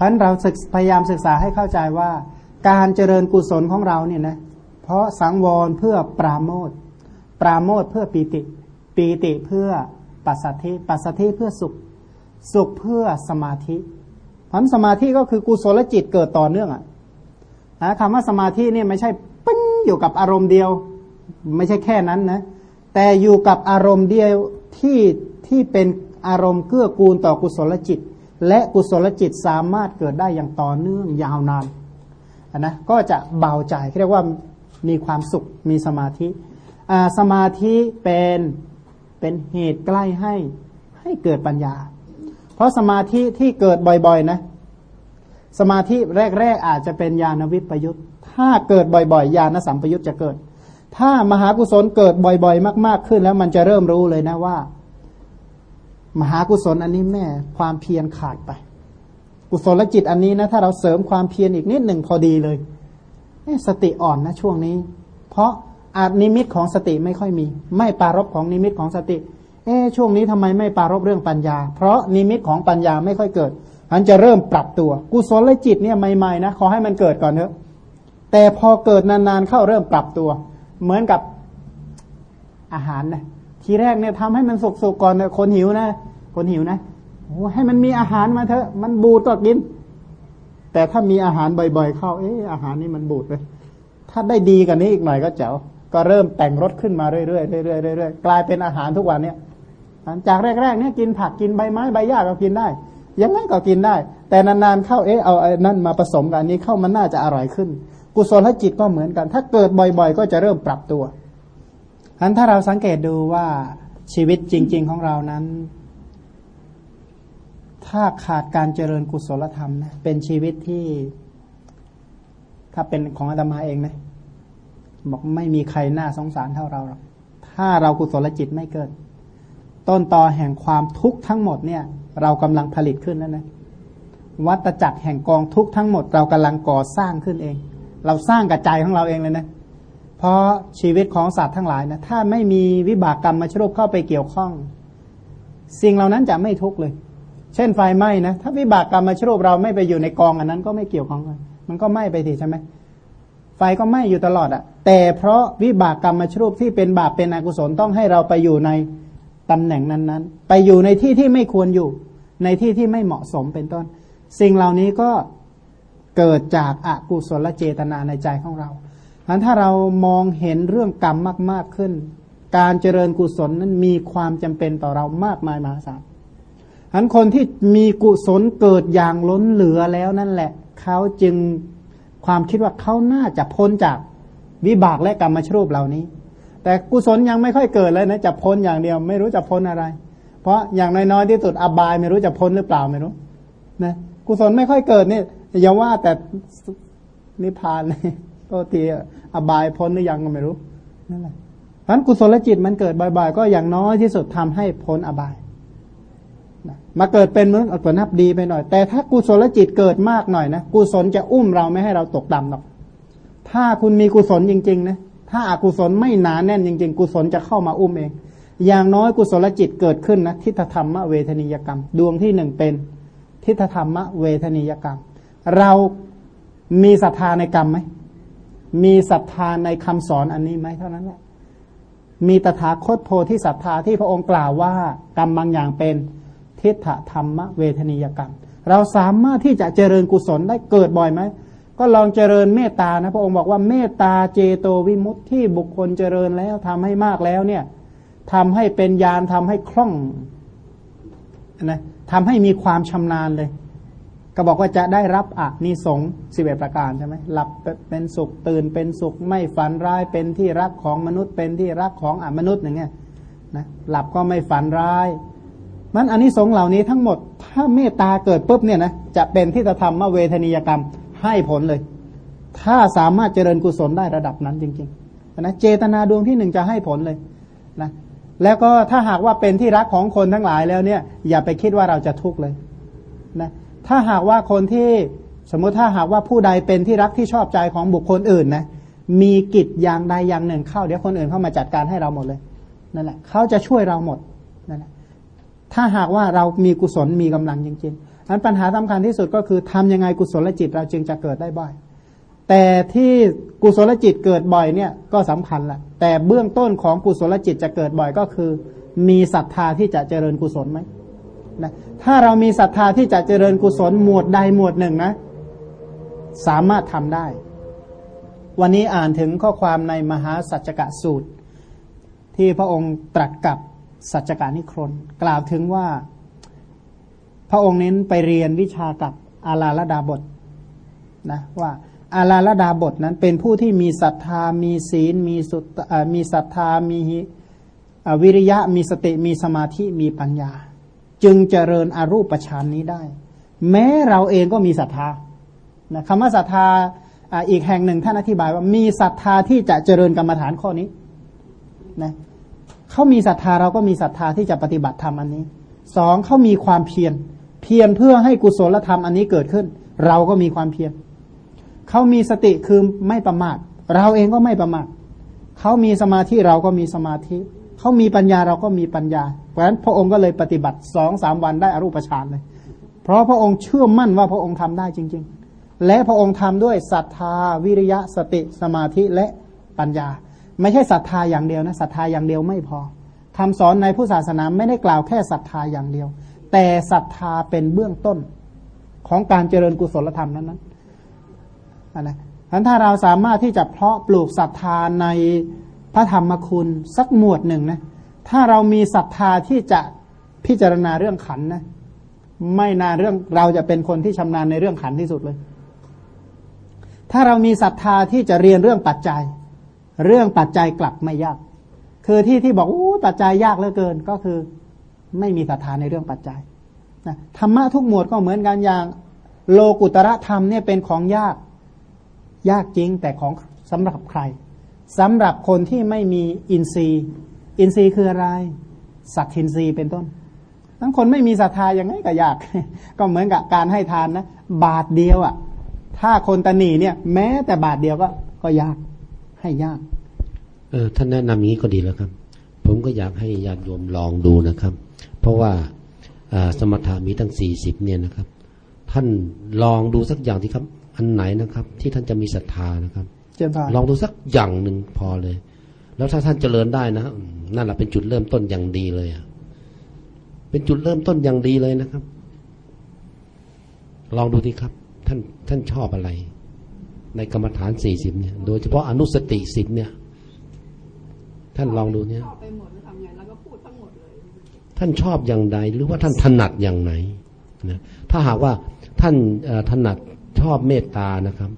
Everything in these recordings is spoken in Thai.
เพราะฉะนั้นเราพยายามศึกษาให้เข้าใจว่า การเจริญกุศลของเราเนี่ยนะเพราะสังวรเพื่อปราโมทปราโมทเพื่อปีติ ปีติเพื่อปัสสัทธิปัสสัทธิเพื่อสุข สุขเพื่อสมาธิเพราะสมาธิก็คือกุศลจิตเกิดต่อเนื่องอะนะคำว่าสมาธิเนี่ยไม่ใช่ปิ้งอยู่กับอารมณ์เดียว ไม่ใช่แค่นั้นนะแต่อยู่กับอารมณ์เดียวที่ที่เป็นอารมณ์เกื้อกูลต่อกุศลจิต และกุศลจิตสามารถเกิดได้อย่างต่อเนื่องยาวนานนะก็จะเบาใจเรียกว่ามีความสุขมีสมาธิสมาธิเป็นเป็นเหตุใกล้ให้ให้เกิดปัญญา เพราะสมาธิที่เกิดบ่อยๆนะ สมาธิแรกๆอาจจะเป็นญาณวิปยุตถ้าเกิดบ่อยๆญาณสัมปยุตจะเกิด ถ้ามหากุศลเกิดบ่อยๆ มาก ๆขึ้นแล้วมันจะเริ่มรู้เลยนะว่า มหากุศลอันนี้แม่ความเพียรขาดไป กุศลจิตอันนี้นะถ้าเราเสริมความเพียรอีกนิดหนึ่งพอดีเลยสติอ่อนนะช่วงนี้ เพราะอาจนิมิตของสติไม่ค่อยมี ไม่ปารบของนิมิตของสติ เอ๊ช่วงนี้ทำไมไม่ปารบเรื่องปัญญา เพราะนิมิตของปัญญาไม่ค่อยเกิดอันจะเริ่มปรับตัว กุศลจิตเนี่ยใหม่ๆนะขอให้มันเกิดก่อนเถอะแต่พอเกิดนานๆเข้าเริ่มปรับตัว เหมือนกับอาหารนะ ทีแรกเนี่ยทำให้มันสุกๆก่อนเนี่ยคนหิวนะ คนหิวนะโอ้ให้มันมีอาหารมาเถอะ มันบูดก็กิน แต่ถ้ามีอาหารบ่อยๆ เข้า เอ๊อาหารนี่มันบูดเลย ถ้าได้ดีกันนี้อีกหน่อยก็เจ๋วก็เริ่มแต่งรสขึ้นมาเรื่อยๆเรื่อยๆเรื่อยๆกลายเป็นอาหารทุกวันเนี่ยจากแรกๆเนี่ยกินผักกินใบไม้ใบหญ้าก็กินได้ ยังไงก็กินได้ แต่นานๆเข้าเอ๊ะเอาไอ้นั่นมาผสมกันนี้เข้ามันน่าจะอร่อยขึ้น กุศลจิตก็เหมือนกัน ถ้าเกิดบ่อยๆ ก็จะเริ่มปรับตัว อันถ้าเราสังเกตดูว่าชีวิตจริง ๆ ของเรานั้น ถ้าขาดการเจริญกุศลธรรมนะเป็นชีวิตที่ ถ้าเป็นของอาตมาเองนะบอกไม่มีใครน่าสงสารเท่าเราหรอกถ้าเรากุศลจิตไม่เกิด ต้นตอแห่งความทุกข์ทั้งหมดเนี่ย เรากำลังผลิตขึ้นแล้วนะวัตจักรแห่งกองทุกข์ทั้งหมด เรากำลังก่อสร้างขึ้นเอง เราสร้างกับใจของเราเองเลยนะ เพราะชีวิตของสัตว์ทั้งหลายนะถ้าไม่มีวิบากกรรมมาชรุปเข้าไปเกี่ยวข้อง สิ่งเหล่านั้นจะไม่ทุกข์เลย เช่นไฟไหม้นะถ้าวิบากกรรมมาชรุปเราไม่ไปอยู่ในกองอันนั้นก็ไม่เกี่ยวข้องกันมันก็ไหม้ไปทีใช่ไหมไฟก็ไหม้อยู่ตลอดอะ่ะ แต่เพราะวิบากกรรมมาชรุปที่เป็นบาปเป็นอกุศลต้องให้เราไปอยู่ในตำแหน่งนั้นๆ ไปอยู่ในที่ที่ไม่ควรอยู่ ในที่ที่ไม่เหมาะสมเป็นต้น สิ่งเหล่านี้ก็เกิดจากอากุศลเจตนาในใจของเรา อันถ้าเรามองเห็นเรื่องกรรมมาก ๆขึ้น การเจริญกุศลนั้นมีความจำเป็นต่อเรามากมายมหาศาลอันคนที่มีกุศลเกิดอย่างล้นเหลือแล้วนั่นแหละ เขาจึงความคิดว่าเขาน่าจะพ้นจากวิบากและกรรมชรูปเหล่านี้ แต่กุศลยังไม่ค่อยเกิดเลยนะจะพ้นอย่างเดียว ไม่รู้จะพ้นอะไร เพราะอย่างน้อยๆที่สุดอบายไม่รู้จะพ้นหรือเปล่าไม่รู้นะกุศลไม่ค่อยเกิดนี่อย่าว่าแต่นิพพานเลย ก็ทีอบายพ้นหรือยังก็ไม่รู้นั่นแหละเพราะกุศลจิตมันเกิดบ่อยๆก็อย่างน้อยที่สุดทำให้พ้นอบายมาเกิดเป็นมนุษย์ก็นับดีไปหน่อย แต่ถ้ากุศลจิตเกิดมากหน่อยนะกุศลจะอุ้มเราไม่ให้เราตกต่ำหรอกถ้าคุณมีกุศลจริงๆนะถ้าอากุศลไม่หนาแน่นจริง ๆ กุศลจะเข้ามาอุ้มเอง อย่างน้อยกุศลจิตเกิดขึ้นนะทิฏฐธรรมเวทนิยกรรม ดวงที่หนึ่งเป็นทิฏฐธรรมเวทนิยกรรม เรามีศรัทธาในกรรมไหม มีศรัทธาในคำสอนอันนี้ไหมเท่านั้นแหละมีตถาคตโพธิศรัทธาที่พระองค์กล่าวว่ากรรมบางอย่างเป็นทิฏฐธรรมเวทนิยกรรม เราสามารถที่จะเจริญกุศลได้เกิดบ่อยไหมก็ลองเจริญเมตตานะพระองค์บอกว่าเมตตาเจโตวิมุตติที่บุคคลเจริญแล้วทำให้มากแล้วเนี่ยทำให้เป็นญาณทำให้คล่องนะทำให้มีความชำนาญเลย ก็บอกว่าจะได้รับอะนิสงสิบเอ็ดประการใช่ไหมหลับเป็นสุขตื่นเป็นสุขไม่ฝันร้ายเป็นที่รักของมนุษย์เป็นที่รักของอมนุษย์อย่างเงี้ยนะหลับก็ไม่ฝันร้ายมันอันนี้สงเหล่านี้ทั้งหมดถ้าเมตตาเกิดปุ๊บเนี่ยนะจะเป็นที่จะทำมเวทนียกรรมให้ผลเลย ถ้าสามารถเจริญกุศลได้ระดับนั้นจริงๆนะเจตนาดวงที่หนึ่งจะให้ผลเลยนะแล้วก็ถ้าหากว่าเป็นที่รักของคนทั้งหลายแล้วเนี่ย อย่าไปคิดว่าเราจะทุกข์เลยนะ ถ้าหากว่าคนที่สมมติถ้าหากว่าผู้ใดเป็นที่รักที่ชอบใจของบุคคลอื่นนะมีกิจอย่างใดอย่างหนึ่งเข้าเดี๋ยวคนอื่นเข้ามาจัดการให้เราหมดเลยนั่นแหละเขาจะช่วยเราหมดนั่นแหละถ้าหากว่าเรามีกุศลมีกำลังจริงๆอันปัญหาสำคัญที่สุดก็คือทำยังไงกุศลจิตเราจึงจะเกิดได้บ่อย แต่ที่กุศลจิตเกิดบ่อยเนี่ยก็สำคัญแหละแต่เบื้องต้นของกุศลจิตจะเกิดบ่อยก็คือ มีศรัทธาที่จะเจริญกุศลไหมนะ ถ้าเรามีศรัทธาที่จะเจริญกุศลหมวดใดหมวดหนึ่งนะ สามารถทำได้ วันนี้อ่านถึงข้อความในมหาสัจกะสูตร ที่พระองค์ตรัสกับสัจจกานิครนกล่าวถึงว่า พระองค์เน้นไปเรียนวิชากับอาลาลดาบทนะว่าอาลาลดาบทนั้นเป็นผู้ที่มีศรัทธา มีศีล มีสุตมีศรัทธา มีวิริยะ มีสติ มีสมาธิ มีปัญญา จึงเจริญอรูปฌานนี้ได้ แม้เราเองก็มีศรัทธานะคำว่าศรัทธาอีกแห่งหนึ่งท่านอธิบายว่ามีศรัทธาที่จะเจริญกรรมฐานข้อนี้นะเขามีศรัทธาเราก็มีศรัทธาที่จะปฏิบัติธรรมอันนี้สองเขามีความเพียร เพียรเพื่อให้กุศลธรรมอันนี้เกิดขึ้น เราก็มีความเพียรเขามีสติคือไม่ประมาทเราเองก็ไม่ประมาทเขามีสมาธิเราก็มีสมาธิ เขามีปัญญาเราก็มีปัญญา เพราะฉะนั้นพระองค์ก็เลยปฏิบัติสองสามวันได้อรูปฌานเลย เพราะพระองค์เชื่อมั่นว่าพระองค์ทำได้จริง ๆ และพระองค์ทำด้วยศรัทธาวิริยะสติสมาธิและปัญญา ไม่ใช่ศรัทธาอย่างเดียวนะศรัทธาอย่างเดียวไม่พอคำสอนในผู้ศาสนาไม่ได้กล่าวแค่ศรัทธาอย่างเดียว แต่ศรัทธาเป็นเบื้องต้นของการเจริญกุศลธรรมนั้นนั้นนะฉะนั้นถ้าเราสามารถที่จะเพาะปลูกศรัทธาใน พระธรรมคุณสักหมวดหนึ่งนะ ถ้าเรามีศรัทธาที่จะพิจารณาเรื่องขันนะ ไม่นานเรื่องเราจะเป็นคนที่ชำนาญในเรื่องขันที่สุดเลย ถ้าเรามีศรัทธาที่จะเรียนเรื่องปัจจัย เรื่องปัจจัยกลับไม่ยาก คือที่ที่บอกอู้ปัจจัยยากเหลือเกินก็คือ ไม่มีศรัทธาในเรื่องปัจจัยนะธรรมะทุกหมวดก็เหมือนกันอย่าง โลกุตระธรรมเนี่ยเป็นของยาก ยากจริงแต่ของสำหรับใคร สำหรับคนที่ไม่มีอินทรีย์ อินทรีย์คืออะไร สัตทินทรีย์เป็นต้นทั้งคนไม่มีศรัทธายังไงก็ยาก ก็เหมือนกับการให้ทานนะ บาทเดียวอะ่ะ ถ้าคนตนีเนี่ย แม้แต่บาทเดียวก็ก็ยากให้ยาก เออท่านแนะนำนี้ก็ดีแล้วครับ ผมก็อยากให้ญาติโยมลองดูนะครับ เพราะว่าสมถะมีตั้งสี่สิบเนี่ยนะครับ ท่านลองดูสักอย่างที่ครับ อันไหนนะครับ ที่ท่านจะมีศรัทธานะครับ ลองดูสักอย่างหนึ่งพอเลย แล้วถ้าท่านเจริญได้นะนั่นแหละเป็นจุดเริ่มต้นอย่างดีเลยอะเป็นจุดเริ่มต้นอย่างดีเลยนะครับ ลองดูดีครับ ท่านท่านชอบอะไร ในกรรมฐานสี่สิบเนี่ย โดยเฉพาะอนุสติสิบเนี่ย ท่านลองดูเนี่ยท่านชอบอย่างใดหรือว่าท่านถนัดอย่างไหนนะถ้าหากว่าท่านถนัดชอบเมตตานะครับ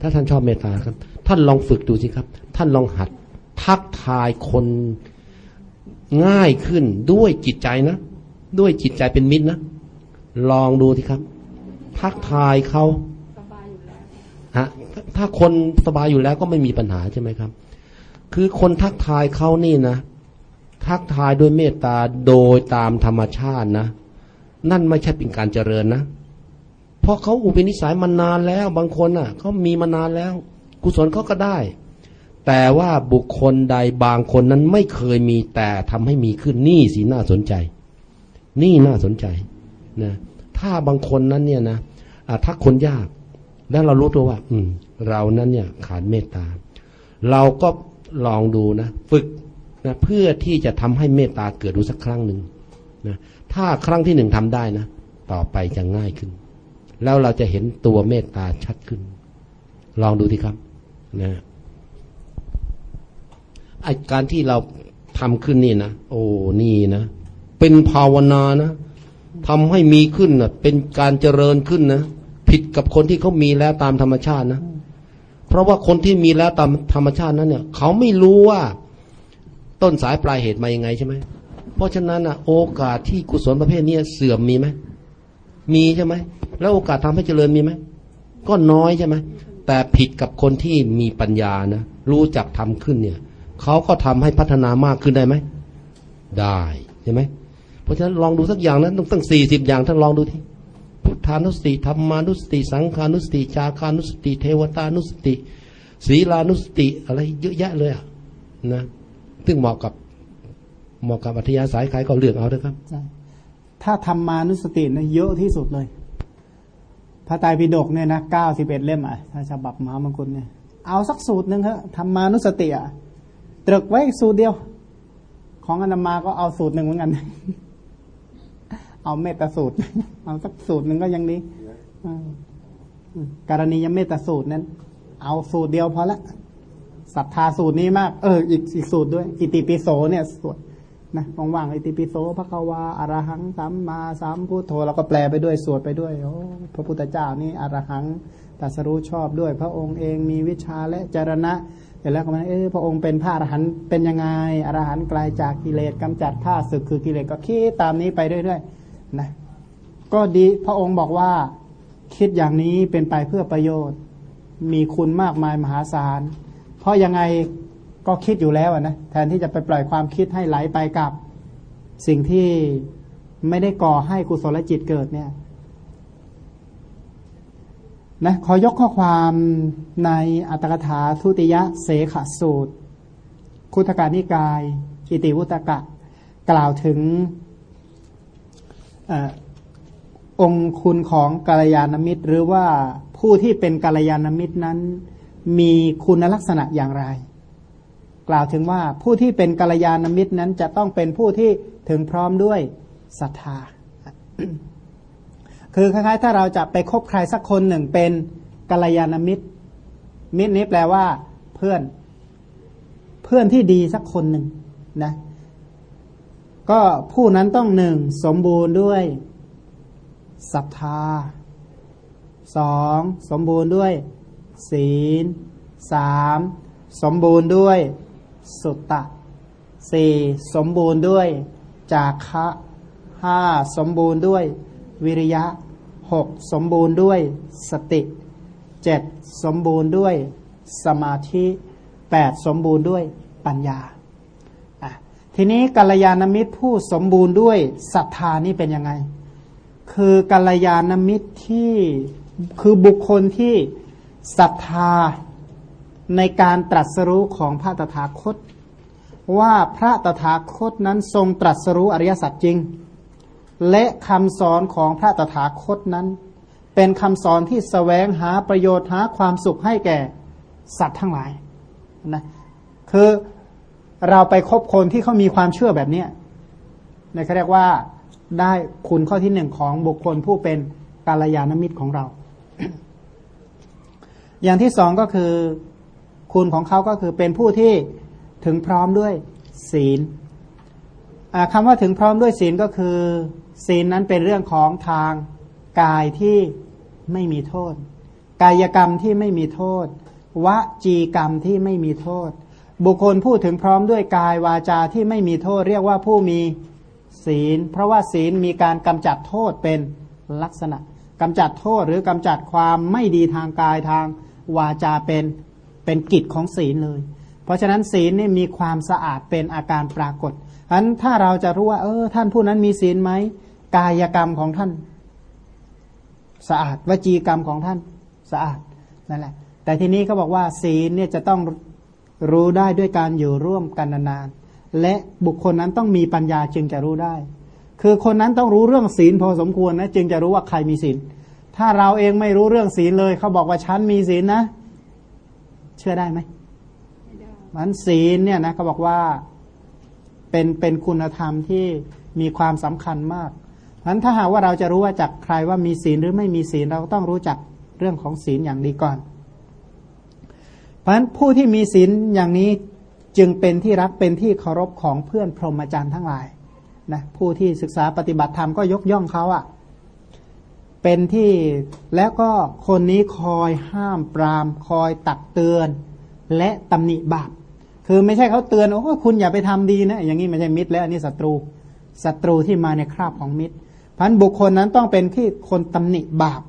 ถ้าท่านชอบเมตตาครับ ท่านลองฝึกดูสิครับ ท่านลองหัดทักทายคนง่ายขึ้นด้วยจิตใจนะ ด้วยจิตใจเป็นมิตรนะ ลองดูสิครับ ทักทายเขาฮะถ้าคนสบายอยู่แล้วก็ไม่มีปัญหาใช่ไหมครับ คือคนทักทายเขานี่นะ ทักทายด้วยเมตตาโดยตามธรรมชาตินะ นั่นไม่ใช่เป็นการเจริญนะ เพราะเขาอุปนิสัยมานานแล้ว บางคนอะเขามีมานานแล้ว กุศลเขาก็ได้ แต่ว่าบุคคลใดบางคนนั้นไม่เคยมีแต่ทำให้มีขึ้นนี่สิน่าสนใจ นี่น่าสนใจนะถ้าบางคนนั้นเนี่ยนะถ้าคนยากแล้วเรารู้ตัวว่า อืม เรานั้นเนี่ยขาดเมตตา เราก็ลองดูนะ ฝึกนะเพื่อที่จะทำให้เมตตาเกิดดูสักครั้งหนึ่งนะถ้าครั้งที่หนึ่งทำได้นะ ต่อไปจะง่ายขึ้น แล้วเราจะเห็นตัวเมตตาชัดขึ้น ลองดูทีครับ นะไอการที่เราทำขึ้นนี่นะโอ้นี่นะเป็นภาวนานะทำให้มีขึ้นนะเป็นการเจริญขึ้นนะผิดกับคนที่เขามีแล้วตามธรรมชาตินะเพราะว่าคนที่มีแล้วตามธรรมชาตินั้นเนี่ยเขาไม่รู้ว่าต้นสายปลายเหตุมายังไงใช่ไหมเพราะฉะนั้นอะโอกาสที่กุศลประเภทนี้เสื่อมมีไหมมีใช่ไหมแล้วโอกาสทำให้เจริญมีไหมก็น้อยใช่ไหม แต่ผิดกับคนที่มีปัญญานะ รู้จักทำขึ้นเนี่ยเขาก็ทำให้พัฒนามากขึ้นได้ไหม ได้ใช่ไหมเพราะฉะนั้นลองดูสักอย่างนะต้องตั้งสี่สิบอย่างท่านลองดูที่พุทธานุสติธรรมานุสติ สังขานุสติจาคานุสติ เทวตานุสติศีลานุสติอะไรเยอะแยะเลยอะนะซึ่งเหมาะกับเหมาะกับอัธยาศัยใครก็เลือกเอาเถอะครับ ถ้าธรรมานุสตินะเยอะที่สุดเลย พระไตรปิฎกเนี่ยนะเก้าสิบเอ็ดเล่มอะถ้าฉบับมหามงคลเนี่ยเอาสักสูตรหนึ่งเถอะธรรมานุสติอะตรึกไว้สูตรเดียว ของอนามาก็เอาสูตรหนึ่งเหมือนกัน เอาเมตตาสูตร เอาสักสูตรหนึ่งก็ยังดีการณียเมตตาสูตรนั้น เอาสูตรเดียวพอละศรัทธาสูตรนี้มาก เออ อีกอีกสูตรด้วย อิติปิโสเนี่ยสวด นะว่างๆอิติปิโสพระกวาอรหังสัมมาสัมพุทโธเราก็แปลไปด้วยสวดไปด้วยโอ้พระพุทธเจ้านี่อารหังตัสรู้ชอบด้วย พระองค์เองมีวิชาและจรณะเสร็จแล้วก็มาเออพระองค์เป็นพระอรหันต์เป็นยังไงอรหันต์ไกลจากกิเลสกำจัดข้าศึกคือกิเลสก็คิดตามนี้ไปเรื่อยๆนะก็ดีพระองค์บอกว่าคิดอย่างนี้เป็นไปเพื่อประโยชน์ มีคุณมากมายมหาศาล เพราะยังไง ก็คิดอยู่แล้วอะนะแทนที่จะไปปล่อยความคิดให้ไหลไปกับสิ่งที่ไม่ได้ก่อให้กุศลจิตเกิดเนี่ยนะขอยกข้อความในอัตถกถาทุติยะเสขสูตร คุถการนิกาย อิติวุตกะ กล่าวถึงเออองคุณของกาลยานมิตร หรือว่าผู้ที่เป็นกาลยานมิตรนั้น มีคุณลักษณะอย่างไร กล่าวถึงว่าผู้ที่เป็นกาลยานมิตรนั้นจะต้องเป็นผู้ที่ถึงพร้อมด้วยศรัทธา คือคล้ายๆ ถ้าเราจะไปคบใครสักคนหนึ่งเป็นกาลยานมิตร มิตรนี้แปลว่า เพื่อน เพื่อนที่ดีสักคนหนึ่งนะ ก็ผู้นั้นต้องหนึ่งสมบูรณ์ด้วยศรัทธาสองสมบูรณ์ด้วย ศีลสามสมบูรณ์ด้วย สุตตะสี่สมบูรณ์ด้วยจาคะห้าสมบูรณ์ด้วยวิริยะหกสมบูรณ์ด้วยสติเจ็ดสมบูรณ์ด้วยสมาธิแปดสมบูรณ์ด้วยปัญญาอะทีนี้กัลยาณมิตรผู้สมบูรณ์ด้วยศรัทธานี่เป็นยังไง คือกัลยาณมิตรที่คือบุคคลที่ศรัทธา ในการตรัสรู้ของพระตถาคต ว่าพระตถาคตนั้นทรงตรัสรู้อริยสัจจริง และคำสอนของพระตถาคตนั้น เป็นคำสอนที่สแสวงหาประโยชน์หาความสุขให้แก่สัตว์ทั้งหลายนะคือเราไปคบคนที่เขามีความเชื่อแบบเนี้ยนะเขาเรียกว่าได้คุณข้อที่หนึ่งของบุคคลผู้เป็นกาลยานมิตรของเรา อย่างที่สองก็คือ คุณของเขาก็คือเป็นผู้ที่ถึงพร้อมด้วยศีลคำว่าถึงพร้อมด้วยศีลก็คือ ศีลนั้นเป็นเรื่องของทางกายที่ไม่มีโทษ กายกรรมที่ไม่มีโทษวจีกรรมที่ไม่มีโทษ บุคคลพูดถึงพร้อมด้วยกายวาจาที่ไม่มีโทษ เรียกว่าผู้มีศีล เพราะว่าศีลมีการกำจัดโทษเป็นลักษณะกำจัดโทษหรือกำจัดความไม่ดีทางกายทางวาจาเป็น เป็นกิจของศีลเลย เพราะฉะนั้นศีลนี่มีความสะอาดเป็นอาการปรากฏฉะนั้นถ้าเราจะรู้ว่า เออ ท่านผู้นั้นมีศีลไหมกายกรรมของท่าน สะอาดวจีกรรมของท่านสะอาดนั่นแหละ แต่ทีนี้เขาบอกว่า ศีลเนี่ยจะต้องรู้ได้ด้วยการอยู่ร่วมกันนานๆและบุคคลนั้นต้องมีปัญญาจึงจะรู้ได้ คือคนนั้นต้องรู้เรื่องศีลพอสมควรนะจึงจะรู้ว่าใครมีศีลถ้าเราเองไม่รู้เรื่องศีลเลยเขาบอกว่าฉันมีศีลนะ เชื่อได้ไหมมันศีลเนี่ยนะเขาบอกว่าเป็นเป็นคุณธรรมที่มีความสำคัญมากเพราะนั้นถ้าหากว่าเราจะรู้ว่าจากใครว่ามีศีลหรือไม่มีศีลเราต้องรู้จักเรื่องของศีลอย่างดีก่อน เพราะฉะนั้นผู้ที่มีศีลอย่างนี้จึงเป็นที่รักเป็นที่เคารพของเพื่อนพรหมจรรย์ทั้งหลายนะผู้ที่ศึกษาปฏิบัติธรรมก็ยกย่องเขาอะ่ะ เป็นที่แล้วก็คนนี้คอยห้ามปราม คอยตักเตือน และตำหนิบาปคือไม่ใช่เขาเตือนโอ้คุณอย่าไปทำดีนะ อย่างนี้ไม่ใช่มิตรแล้วอันนี้ศัตรูศัตรูที่มาในคราบของมิตรพันบุคคลนั้นต้องเป็นที่คนตำหนิบาป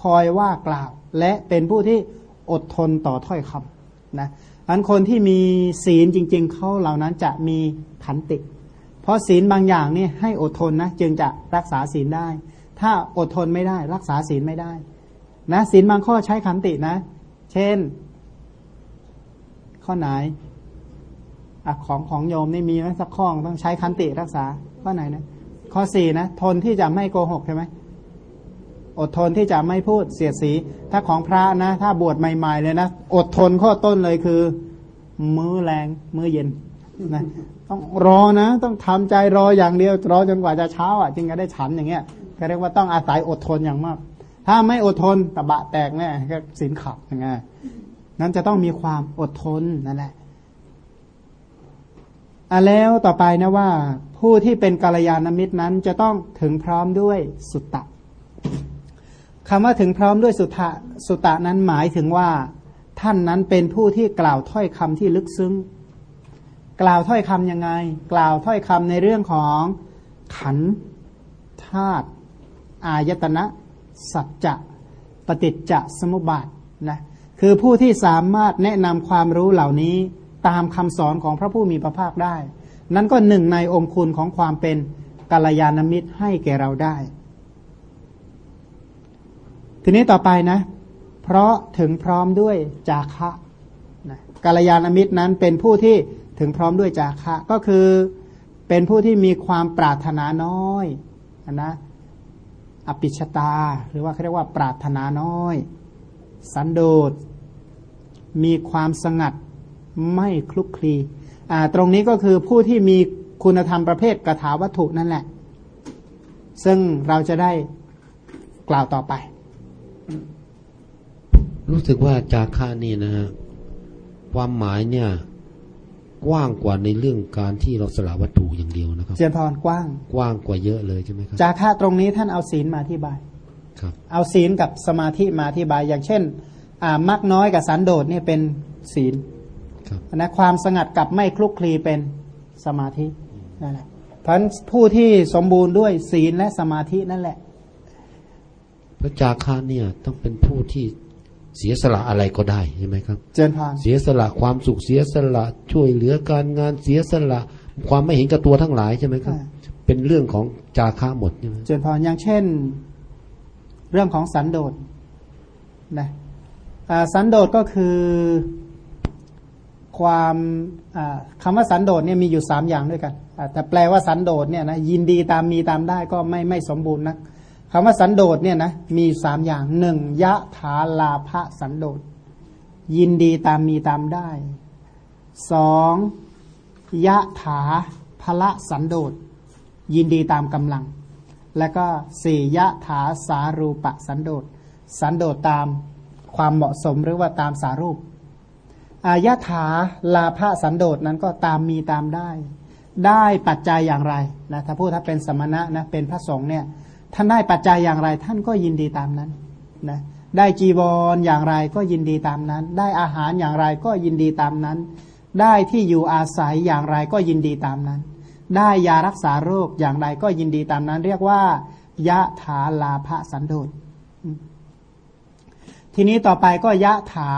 คอยว่ากล่าว และเป็นผู้ที่อดทนต่อถ้อยคำนะพันคนที่มีศีลจริง ๆเขาเหล่านั้นจะมีขันติ เพราะศีลบางอย่างนี่ให้อดทนนะจึงจะรักษาศีลได้ ถ้าอดทนไม่ได้ รักษาศีลไม่ได้ นะศีลบางข้อใช้ขันตินะ เช่น ข้อไหนอของของโยมนี่มีไหมสักข้อต้องใช้คันติรักษา ข้อไหนนะข้อสี่นะทนที่จะไม่โกหกใช่ไหมอดทนที่จะไม่พูดเสียดสี ถ้าของพระนะ ถ้าบวชใหม่ ๆ เลยนะ อดทนข้อต้นเลยคือ มื้อแรงมื้อเย็นนะต้องรอนะ ต้องทำใจรออย่างเดียว รอจนกว่าจะเช้าอะ จึงจะได้ฉันอย่างเงี้ย ก็เรียกว่าต้องอาศัยอดทนอย่างมาก ถ้าไม่อดทนตะบะแตกแน่ก็สินขับยังไงนั้นจะต้องมีความอดทนนั่นแหละอะแล้วต่อไปนะว่า ผู้ที่เป็นกัลยาณมิตรนั้นจะต้องถึงพร้อมด้วยสุตตะคำว่าถึงพร้อมด้วยสุตตะสุตตะนั้นหมายถึงว่าท่านนั้นเป็นผู้ที่กล่าวถ้อยคำที่ลึกซึ้ง กล่าวถ้อยคำยังไง กล่าวถ้อยคำในเรื่องของขันธาตุ อายตนะ สัจจะ ปฏิจจสมุปบาทนะคือผู้ที่สามารถแนะนำความรู้เหล่านี้ตามคำสอนของพระผู้มีพระภาคได้ นั่นก็หนึ่งในองคุณของความเป็นกัลยาณมิตรให้แก่เราได้ ทีนี้ต่อไปนะ เพราะถึงพร้อมด้วยจาคะนะกัลยาณมิตรนั้นเป็นผู้ที่ถึงพร้อมด้วยจาคะ ก็คือเป็นผู้ที่มีความปรารถนาน้อยนะ อภิชตา หรือว่าเขาเรียกว่าปรารถนาน้อย สันโดษ มีความสงัด ไม่คลุกคลีตรงนี้ก็คือผู้ที่มีคุณธรรมประเภทกระถาวัตถุนั่นแหละ ซึ่งเราจะได้กล่าวต่อไป รู้สึกว่าจาค่านี่นะฮะความหมายเนี่ย กว้างกว่าในเรื่องการที่เราสละวัตถุอย่างเดียวนะครับเจริญพรกว้าง กว้างกว่าเยอะเลยใช่ไหมครับ จาค่าตรงนี้ท่านเอาศีลมาที่บายครับ เอาศีลกับสมาธิมาที่บายอย่างเช่นอ่ามักน้อยกับสันโดษเนี่ยเป็นศีลครับนะความสงัดกับไม่คลุกคลีเป็นสมาธินั่นแหละเพราะฉะนั้นผู้ที่สมบูรณ์ด้วยศีลและสมาธินั่นแหละพระจาค่าเนี่ยต้องเป็นผู้ที่ เสียสละอะไรก็ได้ใช่ไหมครับ เจริญพรเสียสละความสุขเสียสละช่วยเหลือการงานเสียสละ ความไม่เห็นกับตัวทั้งหลายใช่ไหมครับอ่าเป็นเรื่องของจาค่าหมดใช่ไหมเจริญพรอย่างเช่น เรื่องของสันโดษนะอ่าสันโดษก็คือความอ่าคำว่าสันโดษเนี่ยมีอยู่สามอย่างด้วยกันอ่าแต่แปลว่าสันโดษเนี่ยนะยินดีตามมีตามได้ก็ไม่ไม่สมบูรณ์นัก คำว่าสันโดษเนี่ยนะมีสามอย่างหนึ่งยะถาลาภสันโดษยินดีตามมีตามได้สองยะถาพละสันโดษยินดีตามกำลัง แล้วก็สี่ยะถาสารูปะสันโดษสันโดษตามความเหมาะสมหรือว่าตามสารูปอายะถาลาภสันโดษนั้นก็ตามมีตามได้ ได้ปัจจัยอย่างไรนะถ้าพูดถ้าเป็นสมณะนะเป็นพระสงฆ์เนี่ย ท่านได้ปัจจัยอย่างไร ท่านก็ยินดีตามนั้นนะได้จีวรออย่างไรก็ยินดีตามนั้น ได้อาหารอย่างไรก็ยินดีตามนั้น ได้ที่อยู่อาศัยอย่างไรก็ยินดีตามนั้น ได้ยารักษาโรคอย่างไรก็ยินดีตามนั้น เรียกว่ายะถาลาภสันโดษทีนี้ต่อไปก็ยะถา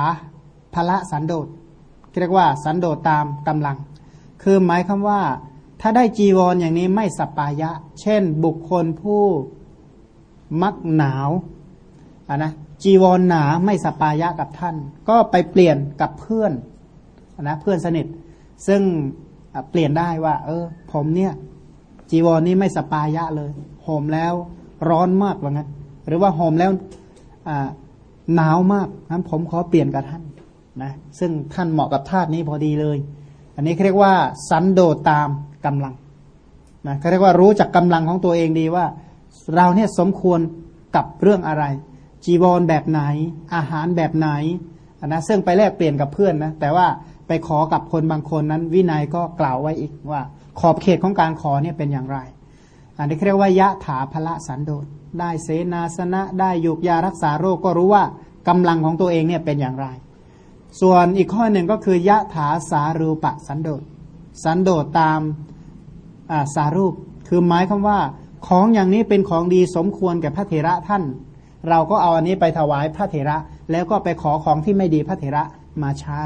พละสันโดษเรียกว่าสันโดษตามกำลัง คือหมายคำว่า ถ้าได้จีวรออย่างนี้ไม่สปปายะ เช่น บุคคลผู้ มักหนาวอะนะจีวรหนาไม่สปายะกับท่าน ก็ไปเปลี่ยนกับเพื่อนอนะเพื่อนสนิท ซึ่งเปลี่ยนได้ว่า เออ ผมเนี่ย จีวรนี้ไม่สปายะเลยห่มแล้วร้อนมากว่างั้น หรือว่าห่มแล้วหนาวมากนั้นผมขอเปลี่ยนกับท่านนะซึ่งท่านเหมาะกับธาตุนี้พอดีเลย อันนี้เขาเรียกว่า สันโดตามกำลังนะเขาเรียกว่ารู้จักกำลังของตัวเองดีว่า เราเนี่ยสมควรกับเรื่องอะไร จีวรแบบไหน อาหารแบบไหนนะซึ่งไปแลกเปลี่ยนกับเพื่อนนะแต่ว่าไปขอกับคนบางคนนั้น วินัยก็กล่าวไว้อีกว่า ขอบเขตของการขอเนี่ยเป็นอย่างไร อันนี้เรียกว่ายะถาภละสันโดษได้เสนาสนะได้ยุกยารักษาโรคก็รู้ว่ากำลังของตัวเองเนี่ยเป็นอย่างไร ส่วนอีกข้อหนึ่งก็คือยะถาสารูปะสันโดษสันโดษตามอ่าสารูป คือหมายคำว่า ของอย่างนี้เป็นของดีสมควรแก่พระเถระท่าน เราก็เอาอันนี้ไปถวายพระเถระ แล้วก็ไปขอของที่ไม่ดีพระเถระมาใช้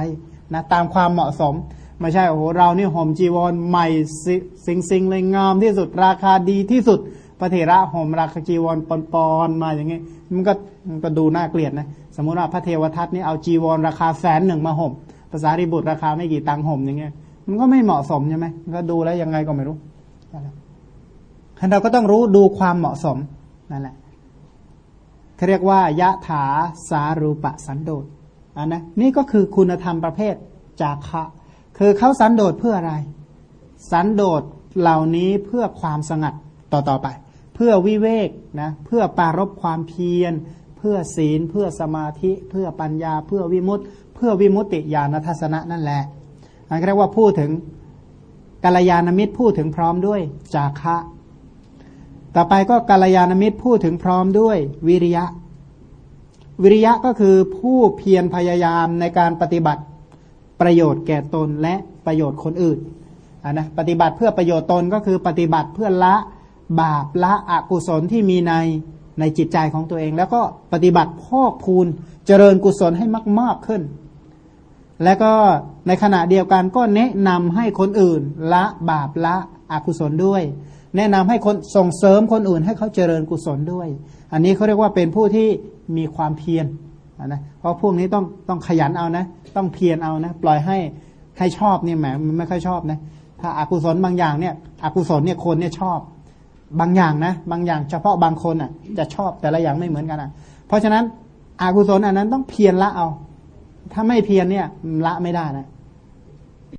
นะตามความเหมาะสมไม่ใช่โอ้โหเรานี่ห่มจีวรใหม่สิสิงสิงเลยงามที่สุดราคาดีที่สุดพระเถระห่มราคาจีวรปอนๆมาอย่างงี้มันก็มันก็ดูน่าเกลียดนะสมมุติว่าพระเทวทัตนี่เอาจีวรราคาแสนหนึ่งมาห่มภาษาริบุตรราคาไม่กี่ตังห่มอย่างเงี้ยมันก็ไม่เหมาะสมใช่ไหมก็ดูแล้วยังไงก็ไม่รู้ เราก็ต้องรู้ดูความเหมาะสมนั่นแหละเขาเรียกว่ายะถาสารูปะสันโดษอันนะนี่ก็คือคุณธรรมประเภทจาคะ คือเขาสันโดษเพื่ออะไร สันโดษเหล่านี้เพื่อความสงัดต่อต่อไป เพื่อวิเวกนะเพื่อปารบความเพียร เพื่อศีล เพื่อสมาธิ เพื่อปัญญา เพื่อวิมุตติ เพื่อวิมุตติญาณทัศนะนั่นแหละอันเรียกว่าพูดถึงกัลยาณมิตรพูดถึงพร้อมด้วยจาคะ ต่อไปก็กัลยาณมิตรพูดถึงพร้อมด้วยวิริยะ วิริยะก็คือผู้เพียรพยายามในการปฏิบัติประโยชน์แก่ตนและประโยชน์คนอื่นนะปฏิบัติเพื่อประโยชน์ตนก็คือปฏิบัติเพื่อละบาปละอกุศลที่มีในในจิตใจของตัวเอง แล้วก็ปฏิบัติพอกพูนเจริญกุศลให้มากๆขึ้น และก็ในขณะเดียวกันก็แนะนำให้คนอื่น ละบาปละอกุศลด้วย แนะนำให้คนส่งเสริมคนอื่นให้เขาเจริญกุศลด้วย อันนี้เขาเรียกว่าเป็นผู้ที่มีความเพียรนะเพราะพวกนี้ต้องต้องขยันเอานะ ต้องเพียรเอานะปล่อยให้ให้ชอบเนี่ยแหมมันไม่ค่อยชอบนะถ้าอากุศลบางอย่างเนี่ยอกุศลเนี่ยคนเนี่ยชอบบางอย่างนะบางอย่างเฉพาะบางคนอะจะชอบแต่ละอย่างไม่เหมือนกันอะ เพราะฉะนั้นอากุศลอันนั้นต้องเพียรละเอา ถ้าไม่เพียรเนี่ยละไม่ได้นะ